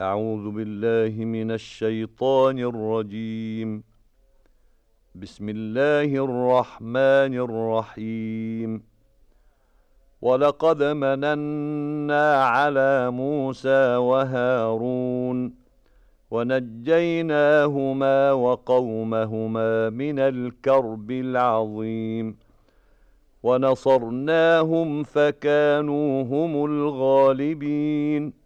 أعوذ بالله من الشيطان الرجيم. بسم الله الرحمن الرحيم. ولقد مننا على موسى وهارون ونجيناهما وقومهما من الكرب العظيم. ونصرناهم فكانوا هم الغالبين.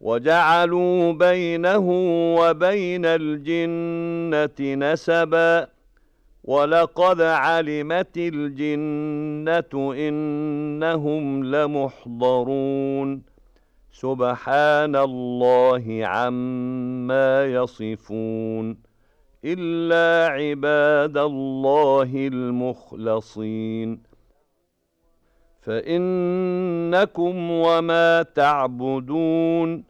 وجعلوا بينه وبين الجنة نسبا ولقد علمت الجنة إنهم لمحضرون. سبحان الله عما يصفون. إلا عباد الله المخلصين. فإنكم وما تعبدون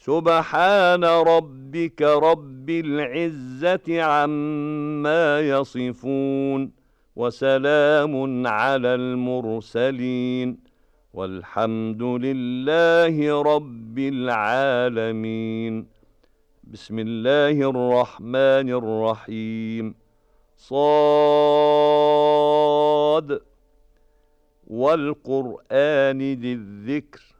سبحان ربك رب العزة عما يصفون وسلام على المرسلين والحمد لله رب العالمين. بسم الله الرحمن الرحيم. صاد. والقرآن ذي الذكر.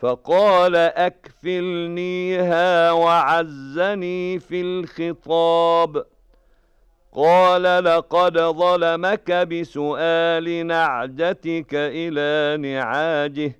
فقال أكفلنيها وعزني في الخطاب. قال لقد ظلمك بسؤال نعجتك إلى نعاجه.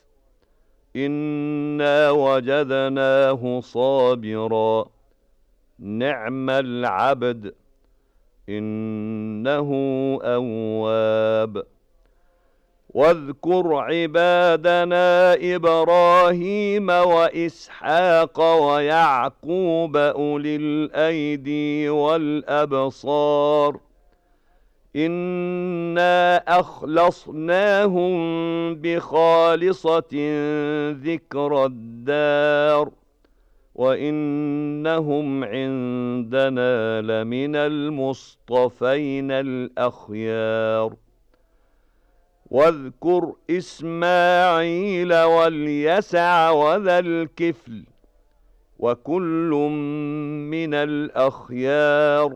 إِنَّا وَجَدْنَاهُ صَابِرًا. نِعْمَ الْعَبْدُ. إِنَّهُ أَوَّابٌ. واذكر عبادنا إبراهيم وإسحاق ويعقوب أولي الأيدي والأبصار. إِنَّا أَخْلَصْنَاهُم بِخَالِصَةٍ ذِكْرَى الدَّارِ وَإِنَّهُمْ عِندَنَا لَمِنَ الْمُصْطَفَيْنَ الْأَخْيَارِ واذكر إسماعيل واليسع وذا الكفل وكل من الأخيار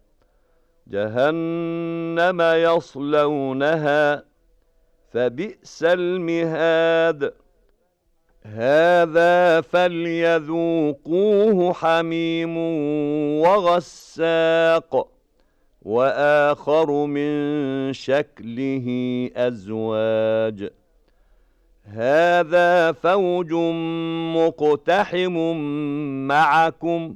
جهنم يصلونها فبئس المهاد. هذا فليذوقوه حميم وغساق وآخر من شكله أزواج. هذا فوج مقتحم معكم.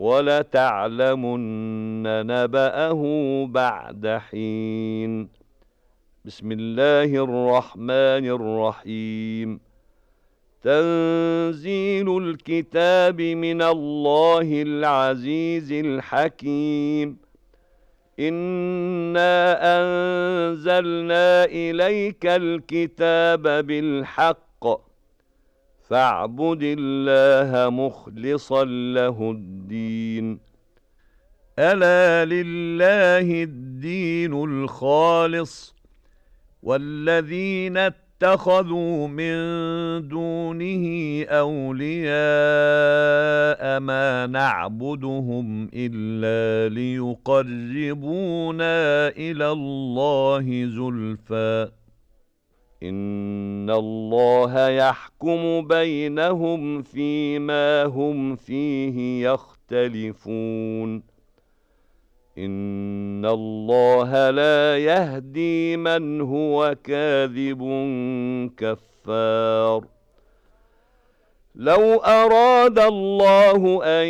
ولتعلمن نبأه بعد حين. بسم الله الرحمن الرحيم. تنزيل الكتاب من الله العزيز الحكيم. إنا أنزلنا إليك الكتاب بالحق فاعبد الله مخلصا له الدين. ألا لله الدين الخالص. والذين اتخذوا من دونه أولياء ما نعبدهم إلا ليقربونا إلى الله زُلْفًا إن الله يحكم بينهم فيما هم فيه يختلفون إِنَّ اللَّهَ لَا يَهْدِي مَنْ هُوَ كَاذِبٌ كَفَّارٌ لَوْ أَرَادَ اللَّهُ أَن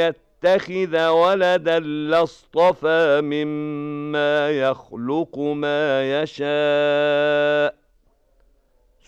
يَتَّخِذَ وَلَدًا لَّاصْطَفَىٰ مِمَّا يَخْلُقُ مَا يَشَاءُ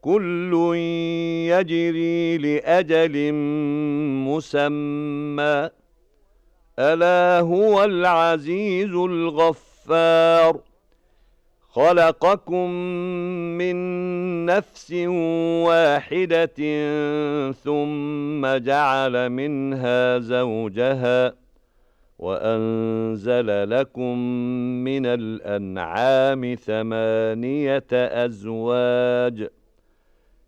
كُلٌّ يَجْرِي لِأَجَلٍ مُّسَمًّى. ألا هو العزيز الغفار. خلقكم من نفس واحدة ثم جعل منها زوجها وأنزل لكم من الأنعام ثمانية أزواج.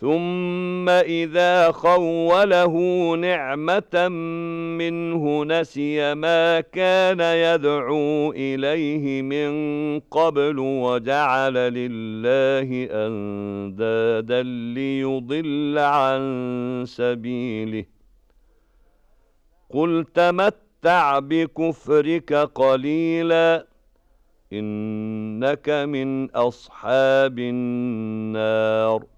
ثُمَّ إِذَا خَوَّلَهُ نِعْمَةً مِّنْهُ نَسِيَ مَا كَانَ يَدْعُو إِلَيْهِ مِن قَبْلُ وَجَعَلَ لِلَّهِ أَندَادًا لِّيُضِلَّ عَن سَبِيلِهِ قُلْ تَمَتَّعْ بِكُفْرِكَ قَلِيلًا إِنَّكَ مِنْ أَصْحَابِ النَّارِ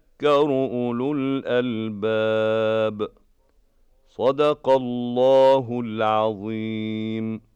يَذَّكَّرُ أُولُو الْأَلْبَابِ. صدق الله العظيم.